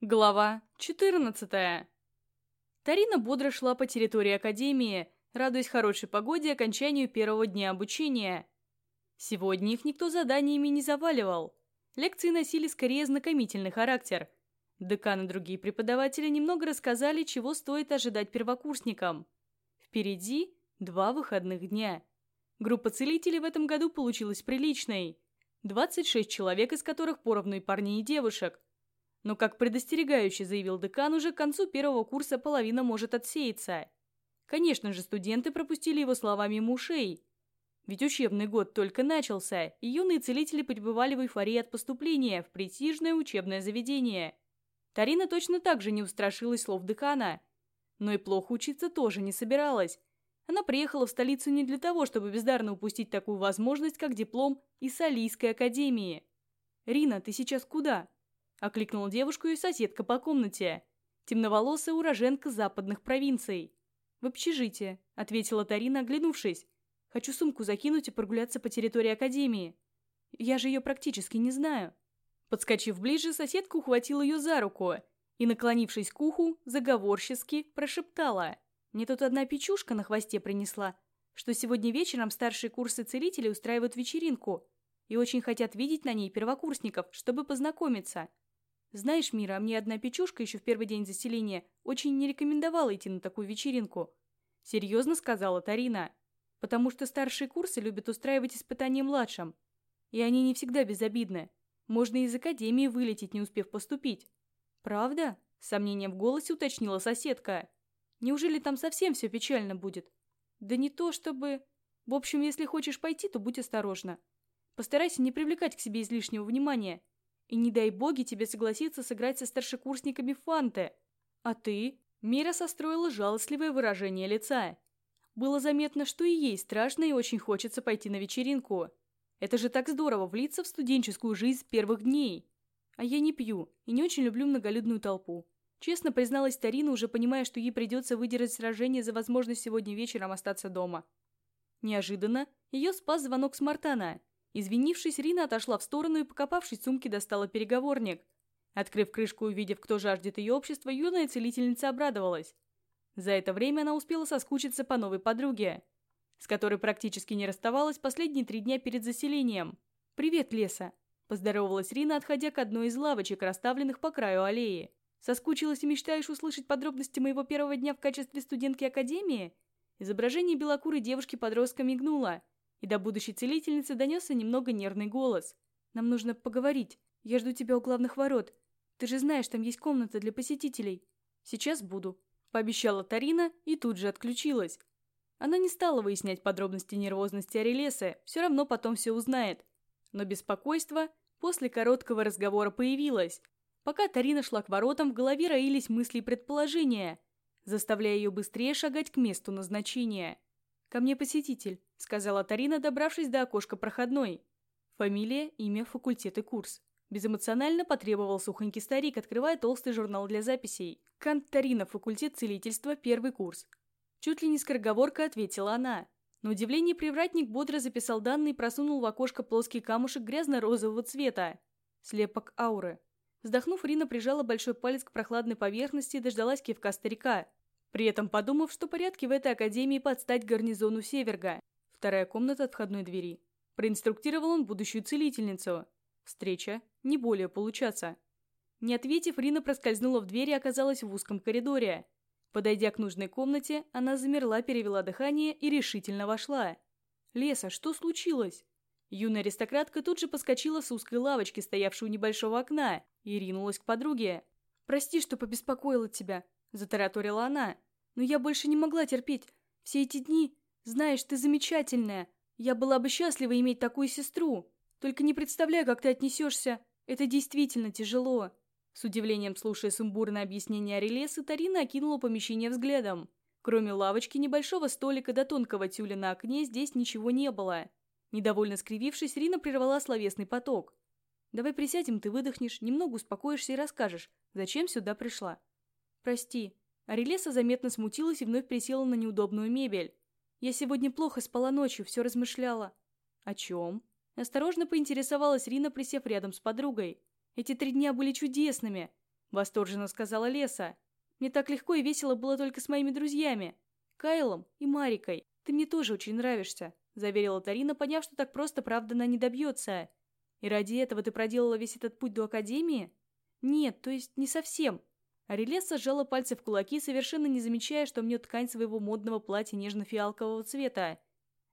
Глава 14. Тарина бодро шла по территории Академии, радуясь хорошей погоде и окончанию первого дня обучения. Сегодня их никто заданиями не заваливал. Лекции носили скорее знакомительный характер. Декан и другие преподаватели немного рассказали, чего стоит ожидать первокурсникам. Впереди два выходных дня. Группа целителей в этом году получилась приличной. 26 человек, из которых поровну и парней, и девушек. Но, как предостерегающе заявил декан, уже к концу первого курса половина может отсеяться. Конечно же, студенты пропустили его слова мимо ушей. Ведь учебный год только начался, и юные целители пребывали в эйфории от поступления в престижное учебное заведение. Тарина точно так же не устрашилась слов декана. Но и плохо учиться тоже не собиралась. Она приехала в столицу не для того, чтобы бездарно упустить такую возможность, как диплом из Салийской академии. «Рина, ты сейчас куда?» – окликнула девушку и соседка по комнате. Темноволосая уроженка западных провинций. «В общежитие», – ответила Тарина, оглянувшись. «Хочу сумку закинуть и прогуляться по территории академии. Я же ее практически не знаю». Подскочив ближе, соседка ухватила ее за руку и, наклонившись к уху, заговорчески прошептала – мне тут одна печушка на хвосте принесла, что сегодня вечером старшие курсы целителей устраивают вечеринку и очень хотят видеть на ней первокурсников, чтобы познакомиться. Знаешь, Мира, а мне одна печушка еще в первый день заселения очень не рекомендовала идти на такую вечеринку. Серьезно сказала Тарина. Потому что старшие курсы любят устраивать испытания младшим. И они не всегда безобидны. Можно из академии вылететь, не успев поступить. Правда? С сомнением в голосе уточнила соседка. Неужели там совсем все печально будет? Да не то чтобы... В общем, если хочешь пойти, то будь осторожна. Постарайся не привлекать к себе излишнего внимания. И не дай боги тебе согласиться сыграть со старшекурсниками фанты. А ты? Мира состроила жалостливое выражение лица. Было заметно, что и ей страшно и очень хочется пойти на вечеринку. Это же так здорово влиться в студенческую жизнь с первых дней. А я не пью и не очень люблю многолюдную толпу. Честно призналась Тарина, уже понимая, что ей придется выдержать сражение за возможность сегодня вечером остаться дома. Неожиданно ее спас звонок с Мартана. Извинившись, Рина отошла в сторону и, покопавшись в сумке, достала переговорник. Открыв крышку и увидев, кто жаждет ее общества, юная целительница обрадовалась. За это время она успела соскучиться по новой подруге, с которой практически не расставалась последние три дня перед заселением. «Привет, Леса!» – поздоровалась Рина, отходя к одной из лавочек, расставленных по краю аллеи. Соскучилась и мечтаешь услышать подробности моего первого дня в качестве студентки Академии?» Изображение белокурой девушки-подростка мигнуло, и до будущей целительницы донесся немного нервный голос. «Нам нужно поговорить. Я жду тебя у главных ворот. Ты же знаешь, там есть комната для посетителей. Сейчас буду», – пообещала Тарина и тут же отключилась. Она не стала выяснять подробности нервозности Арелесы, все равно потом все узнает. Но беспокойство после короткого разговора появилось, Пока Тарина шла к воротам, в голове роились мысли и предположения, заставляя ее быстрее шагать к месту назначения. «Ко мне посетитель», — сказала Тарина, добравшись до окошка проходной. Фамилия, имя, факультет и курс. Безэмоционально потребовал сухонький старик, открывая толстый журнал для записей. «Кант Тарина, факультет целительства, первый курс». Чуть ли не скороговорка ответила она. На удивление привратник бодро записал данные и просунул в окошко плоский камушек грязно-розового цвета. Слепок ауры. Вздохнув, Рина прижала большой палец к прохладной поверхности и дождалась кивка старика, при этом подумав, что порядки в этой академии подстать гарнизону Северга. Вторая комната от входной двери. Проинструктировал он будущую целительницу. Встреча не более получаться. Не ответив, Рина проскользнула в дверь и оказалась в узком коридоре. Подойдя к нужной комнате, она замерла, перевела дыхание и решительно вошла. «Леса, что случилось?» Юная аристократка тут же поскочила с узкой лавочки, стоявшей у небольшого окна, и ринулась к подруге. «Прости, что побеспокоила тебя», – затараторила она. «Но я больше не могла терпеть. Все эти дни, знаешь, ты замечательная. Я была бы счастлива иметь такую сестру. Только не представляю, как ты отнесешься. Это действительно тяжело». С удивлением слушая сумбурное объяснение Арелесы, Тарина окинула помещение взглядом. Кроме лавочки, небольшого столика до тонкого тюля на окне здесь ничего не было. Недовольно скривившись, Рина прервала словесный поток. Давай присядем, ты выдохнешь, немного успокоишься и расскажешь, зачем сюда пришла. Прости. Арелеса заметно смутилась и вновь присела на неудобную мебель. Я сегодня плохо спала ночью, все размышляла. О чем? Осторожно поинтересовалась Рина, присев рядом с подругой. Эти три дня были чудесными. Восторженно сказала Леса. «Мне так легко и весело было только с моими друзьями. Кайлом и Марикой. Ты мне тоже очень нравишься», заверила Тарина, поняв, что так просто правда она не добьется. «И ради этого ты проделала весь этот путь до Академии?» «Нет, то есть не совсем». Арелеса сжала пальцы в кулаки, совершенно не замечая, что мнет ткань своего модного платья нежно-фиалкового цвета.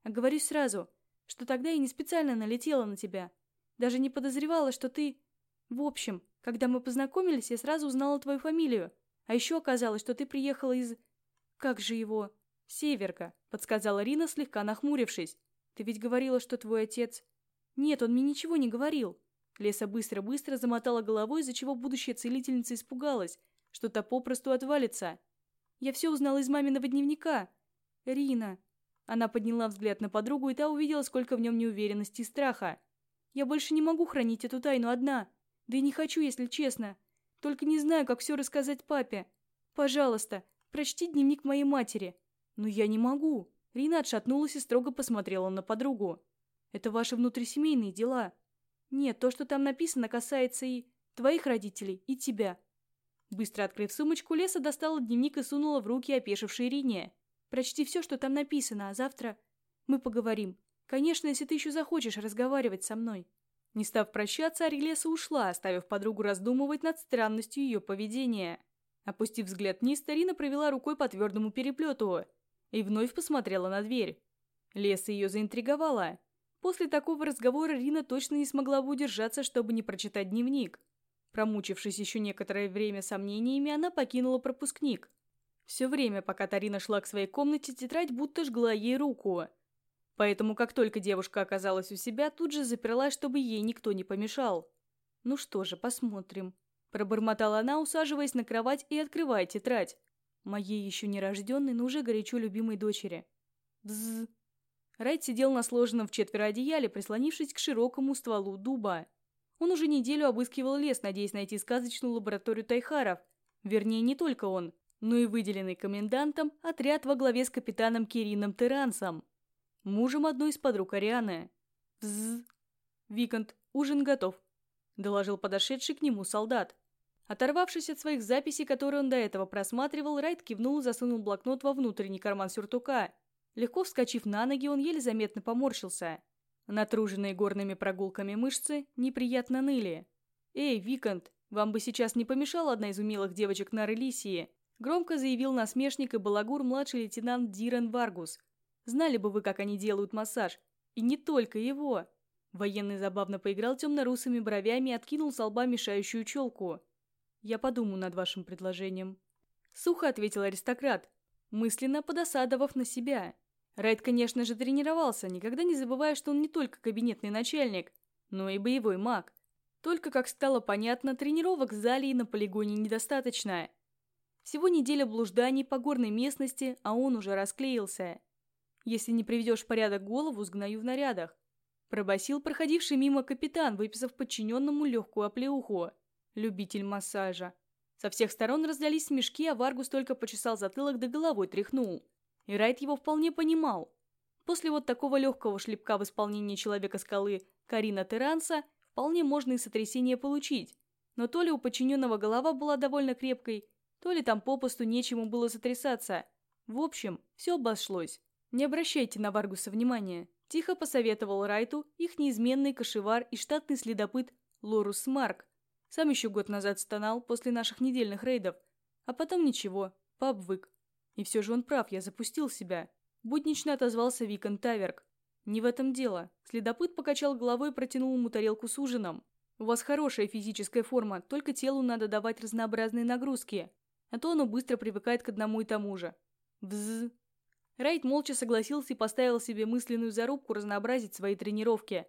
«Оговорюсь сразу, что тогда я не специально налетела на тебя. Даже не подозревала, что ты... В общем, когда мы познакомились, я сразу узнала твою фамилию. А еще оказалось, что ты приехала из... Как же его? Северка, подсказала Рина, слегка нахмурившись. Ты ведь говорила, что твой отец... Нет, он мне ничего не говорил. Леса быстро-быстро замотала головой, из-за чего будущая целительница испугалась, что то попросту отвалится. Я все узнала из маминого дневника. Рина. Она подняла взгляд на подругу, и та увидела, сколько в нем неуверенности и страха. Я больше не могу хранить эту тайну одна. Да и не хочу, если честно. Только не знаю, как все рассказать папе. Пожалуйста, прочти дневник моей матери. Но я не могу. Рина отшатнулась и строго посмотрела на подругу. Это ваши внутрисемейные дела. Нет, то, что там написано, касается и твоих родителей, и тебя. Быстро открыв сумочку, Леса достала дневник и сунула в руки опешившей Рине. Прочти все, что там написано, а завтра мы поговорим. Конечно, если ты еще захочешь разговаривать со мной. Не став прощаться, Арилеса ушла, оставив подругу раздумывать над странностью ее поведения. Опустив взгляд вниз, Тарина провела рукой по твердому переплету и вновь посмотрела на дверь. Леса ее заинтриговала. После такого разговора Рина точно не смогла бы удержаться, чтобы не прочитать дневник. Промучившись еще некоторое время сомнениями, она покинула пропускник. Все время, пока Тарина шла к своей комнате, тетрадь будто жгла ей руку – Поэтому, как только девушка оказалась у себя, тут же заперлась, чтобы ей никто не помешал. «Ну что же, посмотрим», – пробормотала она, усаживаясь на кровать и открывая тетрадь. Моей еще нерожденной, но уже горячо любимой дочери. Бзз. Райт сидел на сложенном в четверо одеяле, прислонившись к широкому стволу дуба. Он уже неделю обыскивал лес, надеясь найти сказочную лабораторию Тайхаров. Вернее, не только он, но и выделенный комендантом отряд во главе с капитаном Кирином Терансом мужем одной из подруг Арианы. «Бзз! Викант, ужин готов», – доложил подошедший к нему солдат. Оторвавшись от своих записей, которые он до этого просматривал, Райт кивнул и засунул блокнот во внутренний карман сюртука. Легко вскочив на ноги, он еле заметно поморщился. Натруженные горными прогулками мышцы неприятно ныли. «Эй, виконт, вам бы сейчас не помешала одна из умелых девочек на Релисии», громко заявил насмешник и балагур младший лейтенант Дирен Варгус – Знали бы вы, как они делают массаж. И не только его. Военный забавно поиграл темно-русыми бровями и откинул с лба мешающую челку. «Я подумаю над вашим предложением». Сухо ответил аристократ, мысленно подосадовав на себя. Райт, конечно же, тренировался, никогда не забывая, что он не только кабинетный начальник, но и боевой маг. Только, как стало понятно, тренировок в зале и на полигоне недостаточно. Всего неделя блужданий по горной местности, а он уже расклеился. Если не приведешь порядок голову, сгною в нарядах. Пробасил проходивший мимо капитан, выписав подчиненному легкую оплеуху. Любитель массажа. Со всех сторон раздались смешки, а Варгус только почесал затылок да головой тряхнул. И Райт его вполне понимал. После вот такого легкого шлепка в исполнении Человека-скалы Карина Теранса вполне можно и сотрясение получить. Но то ли у подчиненного голова была довольно крепкой, то ли там попросту нечему было сотрясаться. В общем, все обошлось. «Не обращайте на Варгуса внимания», – тихо посоветовал Райту их неизменный кошевар и штатный следопыт Лорус Марк. Сам еще год назад стонал после наших недельных рейдов. А потом ничего, пообвык. И все же он прав, я запустил себя. Буднично отозвался Викон Таверк. «Не в этом дело». Следопыт покачал головой и протянул ему тарелку с ужином. «У вас хорошая физическая форма, только телу надо давать разнообразные нагрузки, а то оно быстро привыкает к одному и тому же». Бзз. Райт молча согласился и поставил себе мысленную зарубку разнообразить свои тренировки.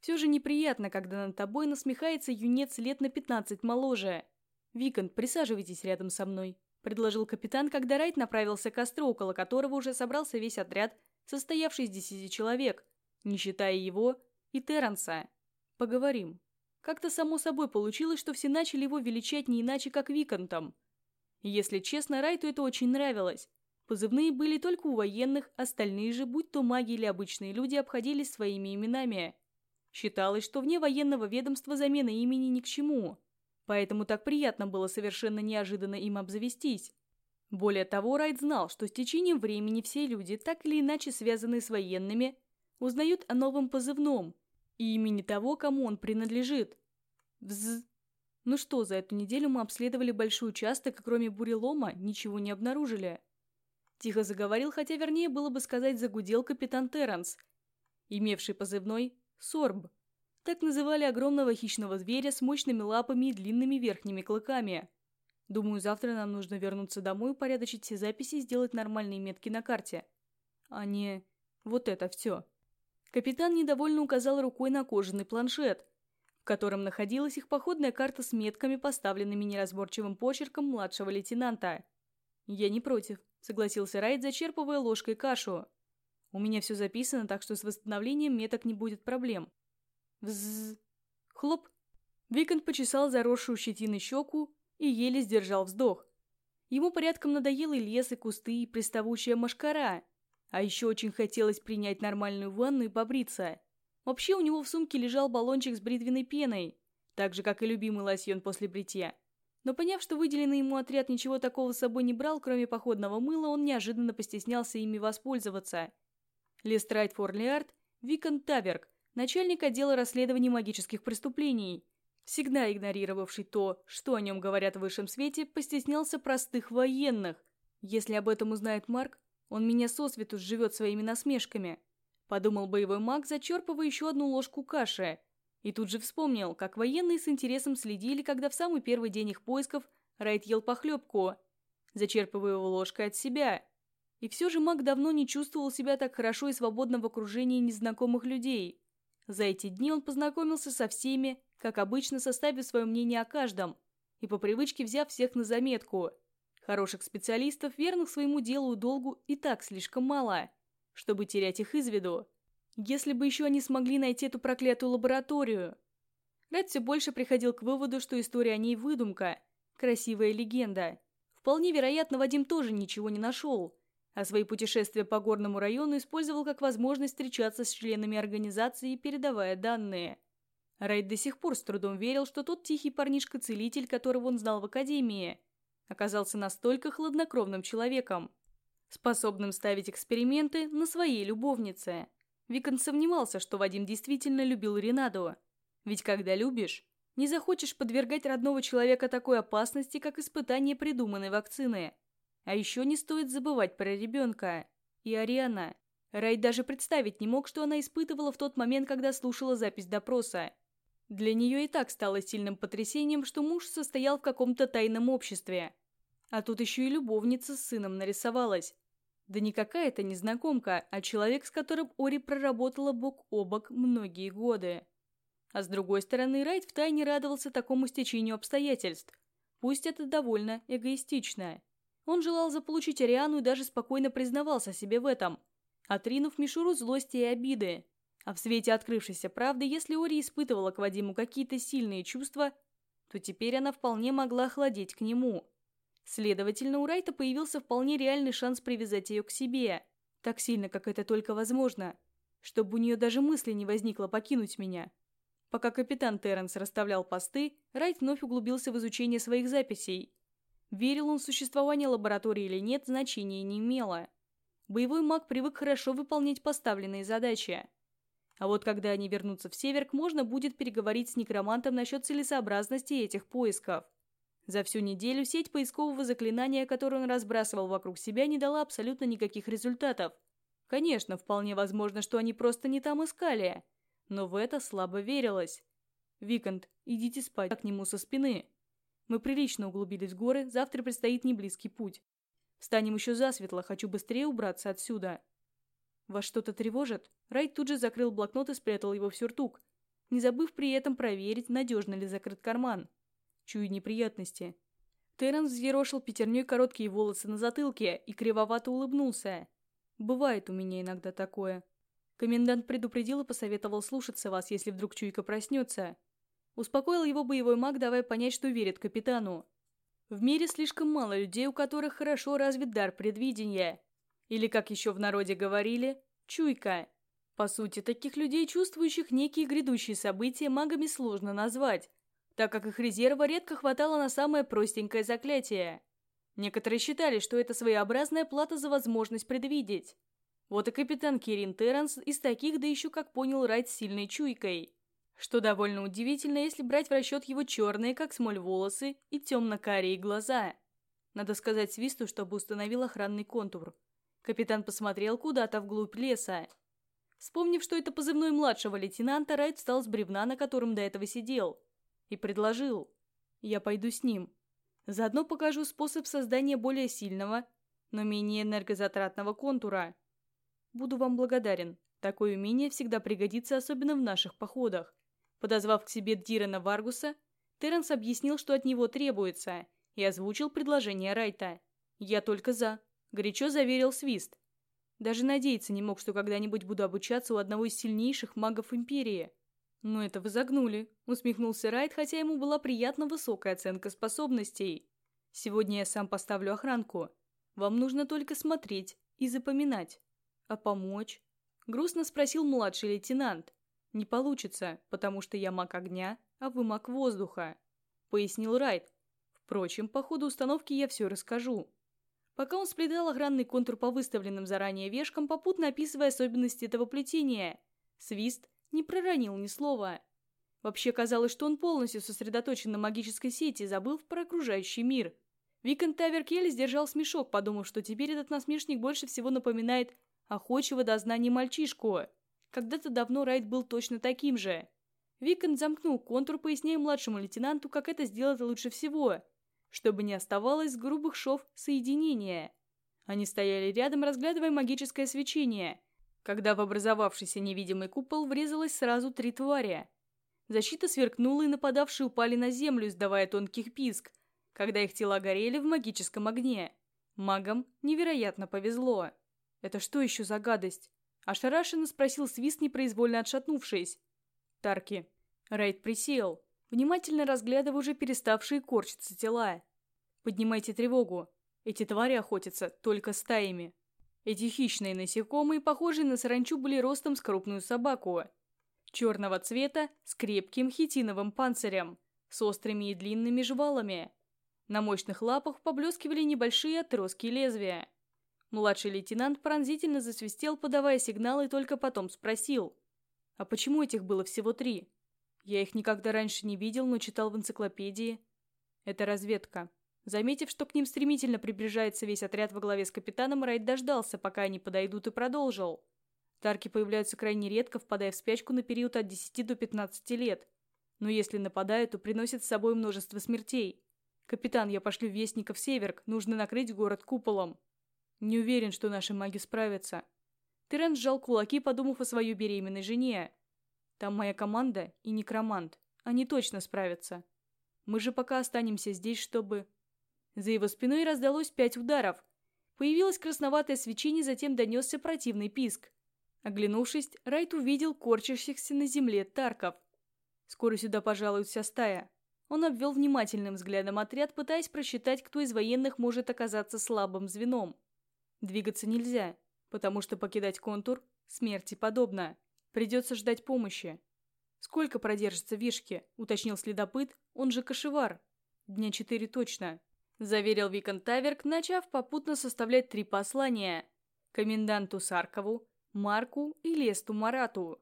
Все же неприятно, когда над тобой насмехается юнец лет на 15 моложе. «Викант, присаживайтесь рядом со мной», – предложил капитан, когда Райт направился к костру, около которого уже собрался весь отряд, состоявший из десяти человек, не считая его и Терренса. «Поговорим». Как-то само собой получилось, что все начали его величать не иначе, как Викантом. Если честно, Райту это очень нравилось. Позывные были только у военных, остальные же, будь то маги или обычные люди, обходились своими именами. Считалось, что вне военного ведомства замена имени ни к чему. Поэтому так приятно было совершенно неожиданно им обзавестись. Более того, Райт знал, что с течением времени все люди, так или иначе связанные с военными, узнают о новом позывном и имени того, кому он принадлежит. Вз. Ну что, за эту неделю мы обследовали большой участок, и кроме бурелома ничего не обнаружили. Тихо заговорил, хотя вернее было бы сказать загудел капитан Терренс, имевший позывной «Сорб». Так называли огромного хищного зверя с мощными лапами и длинными верхними клыками. Думаю, завтра нам нужно вернуться домой, упорядочить все записи и сделать нормальные метки на карте. А не вот это все. Капитан недовольно указал рукой на кожаный планшет, в котором находилась их походная карта с метками, поставленными неразборчивым почерком младшего лейтенанта. «Я не против», — согласился Райт, зачерпывая ложкой кашу. «У меня все записано, так что с восстановлением меток не будет проблем». Взз. Хлоп. Викант почесал заросшую щетиной щеку и еле сдержал вздох. Ему порядком надоел и лес, и кусты, и приставучая машкара. А еще очень хотелось принять нормальную ванну и побриться. Вообще у него в сумке лежал баллончик с бритвенной пеной, так же, как и любимый лосьон после бритья. Но поняв, что выделенный ему отряд ничего такого с собой не брал, кроме походного мыла, он неожиданно постеснялся ими воспользоваться. Лестрайт Форлиард, Викон Таверк, начальник отдела расследований магических преступлений, всегда игнорировавший то, что о нем говорят в высшем свете, постеснялся простых военных. Если об этом узнает Марк, он меня сосвету сживет своими насмешками. Подумал боевой маг, зачерпывая еще одну ложку каши. И тут же вспомнил, как военные с интересом следили, когда в самый первый день их поисков Райт ел похлебку, зачерпывая его ложкой от себя. И все же маг давно не чувствовал себя так хорошо и свободно в окружении незнакомых людей. За эти дни он познакомился со всеми, как обычно, составив свое мнение о каждом, и по привычке взяв всех на заметку – Хороших специалистов, верных своему делу и долгу, и так слишком мало, чтобы терять их из виду. Если бы еще они смогли найти эту проклятую лабораторию. Ред все больше приходил к выводу, что история о ней выдумка, красивая легенда. Вполне вероятно, Вадим тоже ничего не нашел, а свои путешествия по горному району использовал как возможность встречаться с членами организации, передавая данные. Райт до сих пор с трудом верил, что тот тихий парнишка-целитель, которого он знал в академии, оказался настолько хладнокровным человеком, способным ставить эксперименты на своей любовнице. Викон сомневался, что Вадим действительно любил Ренаду. Ведь когда любишь, не захочешь подвергать родного человека такой опасности, как испытание придуманной вакцины. А еще не стоит забывать про ребенка. И Ариана. Рай даже представить не мог, что она испытывала в тот момент, когда слушала запись допроса. Для нее и так стало сильным потрясением, что муж состоял в каком-то тайном обществе. А тут еще и любовница с сыном нарисовалась. Да не какая-то незнакомка, а человек, с которым Ори проработала бок о бок многие годы. А с другой стороны, Райт втайне радовался такому стечению обстоятельств. Пусть это довольно эгоистично. Он желал заполучить Ариану и даже спокойно признавался себе в этом, отринув мишуру злости и обиды. А в свете открывшейся правды, если Ори испытывала к Вадиму какие-то сильные чувства, то теперь она вполне могла охладеть к нему. Следовательно, у Райта появился вполне реальный шанс привязать ее к себе, так сильно, как это только возможно, чтобы у нее даже мысли не возникло покинуть меня. Пока капитан Терренс расставлял посты, Райт вновь углубился в изучение своих записей. Верил он в существование лаборатории или нет, значения не имело. Боевой маг привык хорошо выполнять поставленные задачи. А вот когда они вернутся в Северк, можно будет переговорить с некромантом насчет целесообразности этих поисков. За всю неделю сеть поискового заклинания, которое он разбрасывал вокруг себя, не дала абсолютно никаких результатов. Конечно, вполне возможно, что они просто не там искали. Но в это слабо верилось. «Викант, идите спать к нему со спины. Мы прилично углубились в горы, завтра предстоит неблизкий путь. Встанем еще засветло, хочу быстрее убраться отсюда». Вас что-то тревожит? Райт тут же закрыл блокнот и спрятал его в сюртук, не забыв при этом проверить, надежно ли закрыт карман. Чую неприятности. Терренс взъерошил пятерней короткие волосы на затылке и кривовато улыбнулся. «Бывает у меня иногда такое. Комендант предупредил и посоветовал слушаться вас, если вдруг чуйка проснется. Успокоил его боевой маг, давая понять, что верит капитану. В мире слишком мало людей, у которых хорошо развит дар предвидения. Или, как еще в народе говорили, чуйка. По сути, таких людей, чувствующих некие грядущие события, магами сложно назвать. так как их резерва редко хватало на самое простенькое заклятие. Некоторые считали, что это своеобразная плата за возможность предвидеть. Вот и капитан Кирин Терренс из таких, да еще, как понял Райт, с сильной чуйкой. Что довольно удивительно, если брать в расчет его черные, как смоль, волосы и темно-карие глаза. Надо сказать Свисту, чтобы установил охранный контур. Капитан посмотрел куда-то вглубь леса. Вспомнив, что это позывной младшего лейтенанта, Райт встал с бревна, на котором до этого сидел, и предложил. «Я пойду с ним. Заодно покажу способ создания более сильного, но менее энергозатратного контура. Буду вам благодарен. Такое умение всегда пригодится, особенно в наших походах. Подозвав к себе Дирена Варгуса, Терренс объяснил, что от него требуется, и озвучил предложение Райта. «Я только за», — горячо заверил Свист. Даже надеяться не мог, что когда-нибудь буду обучаться у одного из сильнейших магов Империи. «Ну это вы загнули», — усмехнулся Райт, хотя ему была приятна высокая оценка способностей. «Сегодня я сам поставлю охранку. Вам нужно только смотреть и запоминать. А помочь?» — грустно спросил младший лейтенант. «Не получится, потому что я маг огня, а вы маг воздуха», — пояснил Райт. «Впрочем, по ходу установки я все расскажу». Пока он сплетал охранный контур по выставленным заранее вешкам, попутно описывая особенности этого плетения, Свист не проронил ни слова. Вообще казалось, что он полностью сосредоточен на магической сети, забыв про окружающий мир. Викон Таверкель сдержал смешок, подумав, что теперь этот насмешник больше всего напоминает охочего до знаний мальчишку. Когда-то давно Райт был точно таким же. Викон замкнул контур, поясняя младшему лейтенанту, как это сделать лучше всего, чтобы не оставалось грубых шов соединения. Они стояли рядом, разглядывая магическое свечение, когда в образовавшийся невидимый купол врезалось сразу три твари. Защита сверкнула, и нападавшие упали на землю, издавая тонких писк, когда их тела горели в магическом огне. Магам невероятно повезло. «Это что еще за гадость?» Ошарашенно спросил Свист, непроизвольно отшатнувшись. Тарки. Рейд присел, внимательно разглядывая уже переставшие корчиться тела. «Поднимайте тревогу. Эти твари охотятся только стаями». Эти хищные насекомые, похожие на саранчу, были ростом с крупную собаку. Черного цвета, с крепким хитиновым панцирем, с острыми и длинными жвалами. На мощных лапах поблескивали небольшие отростки лезвия. Младший лейтенант пронзительно засвистел, подавая сигнал, и только потом спросил. «А почему этих было всего три? Я их никогда раньше не видел, но читал в энциклопедии. Это разведка». Заметив, что к ним стремительно приближается весь отряд во главе с капитаном, Райт дождался, пока они подойдут, и продолжил. Тарки появляются крайне редко, впадая в спячку на период от 10 до 15 лет. Но если нападают, то приносят с собой множество смертей. «Капитан, я пошлю вестников в Северк, нужно накрыть город куполом». Не уверен, что наши маги справятся. Терен сжал кулаки, подумав о своей беременной жене. Там моя команда и некромант. Они точно справятся. Мы же пока останемся здесь, чтобы... За его спиной раздалось пять ударов. Появилось красноватое свечение, затем донесся противный писк. Оглянувшись, Райт увидел корчащихся на земле тарков. Скоро сюда пожалует вся стая. Он обвел внимательным взглядом отряд, пытаясь просчитать, кто из военных может оказаться слабым звеном. Двигаться нельзя, потому что покидать контур смерти подобно. Придется ждать помощи. «Сколько продержится вишки?» — уточнил следопыт, он же кошевар. «Дня четыре точно», — заверил Викон Таверк, начав попутно составлять три послания. Коменданту Саркову, Марку и Лесту Марату.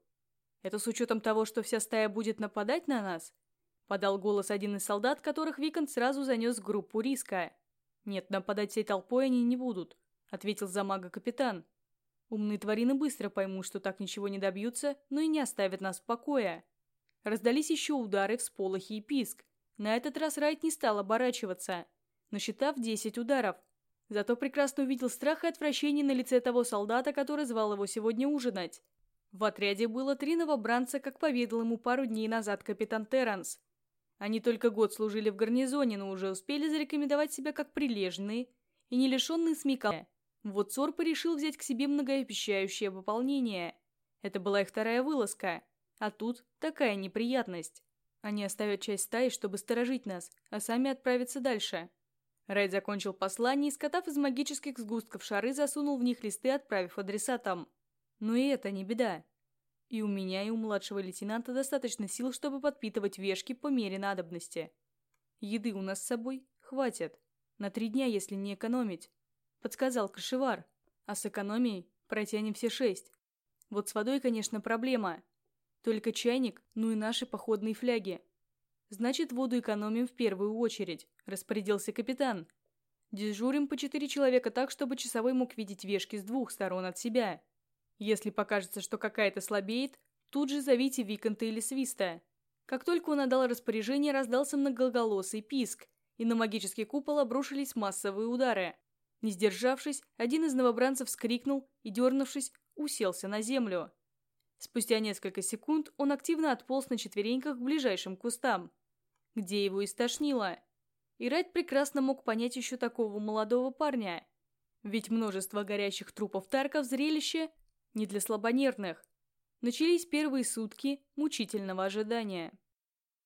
«Это с учетом того, что вся стая будет нападать на нас?» — подал голос один из солдат, которых Викон сразу занес в группу риска. «Нет, нападать всей толпой они не будут ответил за мага капитан. Умные тварины быстро поймут, что так ничего не добьются, но и не оставят нас в покое. Раздались еще удары, всполохи и писк. На этот раз Райт не стал оборачиваться, насчитав 10 ударов. Зато прекрасно увидел страх и отвращение на лице того солдата, который звал его сегодня ужинать. В отряде было три новобранца, как поведал ему пару дней назад капитан Терранс. Они только год служили в гарнизоне, но уже успели зарекомендовать себя как прилежные и не лишенные смекалки. Вот Сорпа решил взять к себе многообещающее пополнение. Это была их вторая вылазка. А тут такая неприятность. Они оставят часть стаи, чтобы сторожить нас, а сами отправятся дальше. Райд закончил послание и, скотав из магических сгустков шары, засунул в них листы, отправив адресатам. Но и это не беда. И у меня, и у младшего лейтенанта достаточно сил, чтобы подпитывать вешки по мере надобности. Еды у нас с собой хватит. На три дня, если не экономить. Подсказал кошевар. А с экономией протянем все шесть. Вот с водой, конечно, проблема. Только чайник, ну и наши походные фляги. Значит, воду экономим в первую очередь, распорядился капитан. Дежурим по четыре человека так, чтобы часовой мог видеть вешки с двух сторон от себя. Если покажется, что какая-то слабеет, тут же зовите Виконта или Свиста. Как только он отдал распоряжение, раздался многоголосый писк, и на магический купол обрушились массовые удары. Не сдержавшись, один из новобранцев вскрикнул и, дернувшись, уселся на землю. Спустя несколько секунд он активно отполз на четвереньках к ближайшим кустам, где его истошнило. И Райт прекрасно мог понять еще такого молодого парня. Ведь множество горящих трупов тарков зрелище не для слабонервных. Начались первые сутки мучительного ожидания.